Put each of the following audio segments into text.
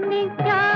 जाने क्या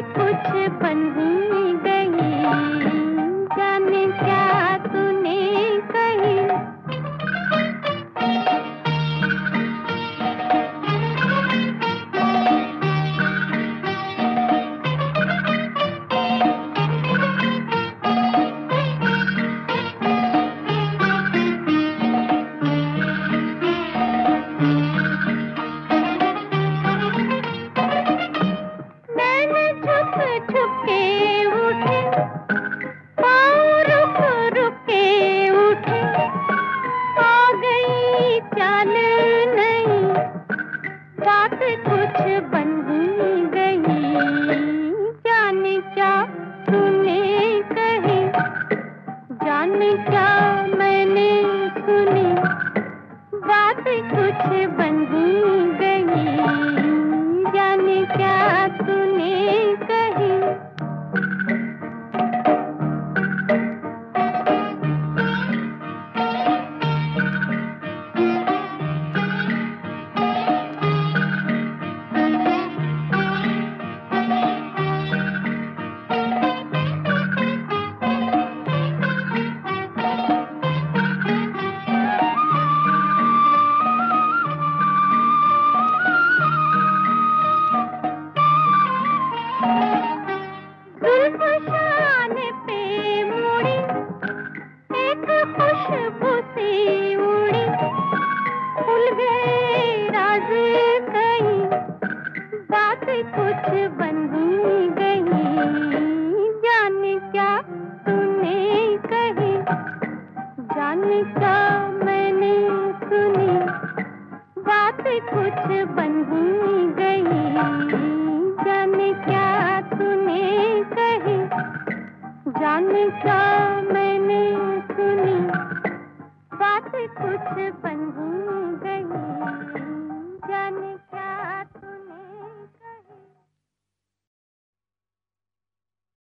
कुछ बन क्या मैंने सुनी? बात कुछ बन बात कुछ गई। क्या तूने कही, जाने क्या मैंने सुनी। बात कुछ गई क्या तूने कही, जाने क्या मैंने सुनी। बात कुछ बन ही